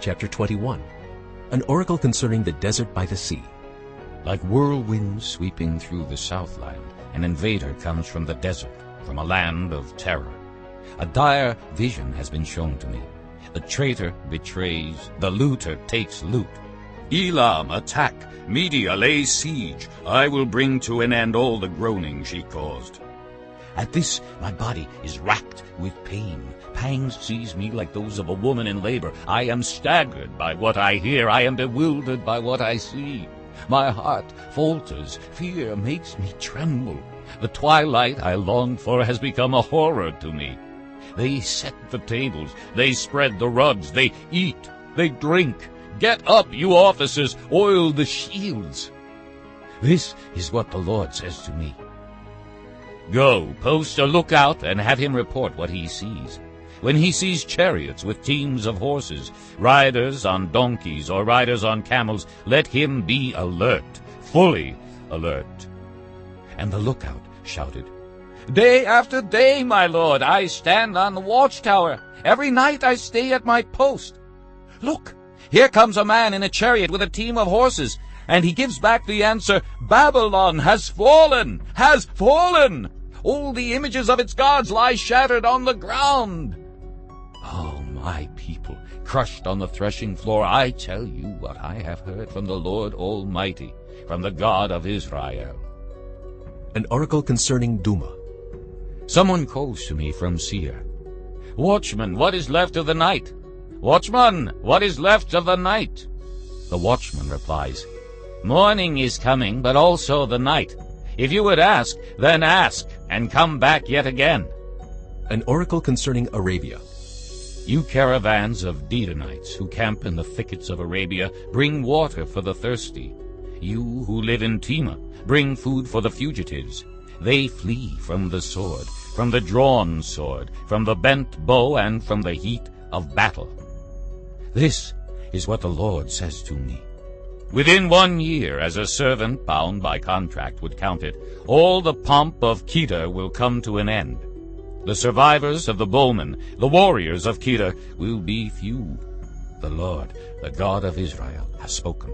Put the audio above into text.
Chapter 21 An oracle concerning the desert by the sea. Like whirlwinds sweeping through the southland, an invader comes from the desert, from a land of terror. A dire vision has been shown to me. The traitor betrays, the looter takes loot. Elam, attack! Media, lay siege! I will bring to an end all the groaning she caused. At this my body is racked with pain. Pangs seize me like those of a woman in labor. I am staggered by what I hear. I am bewildered by what I see. My heart falters. Fear makes me tremble. The twilight I longed for has become a horror to me. They set the tables. They spread the rugs. They eat. They drink. Get up, you officers. Oil the shields. This is what the Lord says to me. Go, post a lookout, and have him report what he sees. When he sees chariots with teams of horses, riders on donkeys or riders on camels, let him be alert, fully alert. And the lookout shouted, Day after day, my lord, I stand on the watchtower. Every night I stay at my post. Look, here comes a man in a chariot with a team of horses, and he gives back the answer, Babylon has fallen, has fallen. All the images of its gods lie shattered on the ground. Oh, my people, crushed on the threshing floor, I tell you what I have heard from the Lord Almighty, from the God of Israel. An oracle concerning Duma. Someone calls to me from Seir. Watchman, what is left of the night? Watchman, what is left of the night? The watchman replies, Morning is coming, but also the night. If you would ask, then ask, and come back yet again. An oracle concerning Arabia. You caravans of Dedanites who camp in the thickets of Arabia, bring water for the thirsty. You who live in Tema, bring food for the fugitives. They flee from the sword, from the drawn sword, from the bent bow, and from the heat of battle. This is what the Lord says to me. Within one year, as a servant bound by contract would count it, all the pomp of Kedar will come to an end. The survivors of the bowmen, the warriors of Kedar, will be few. The Lord, the God of Israel, has spoken.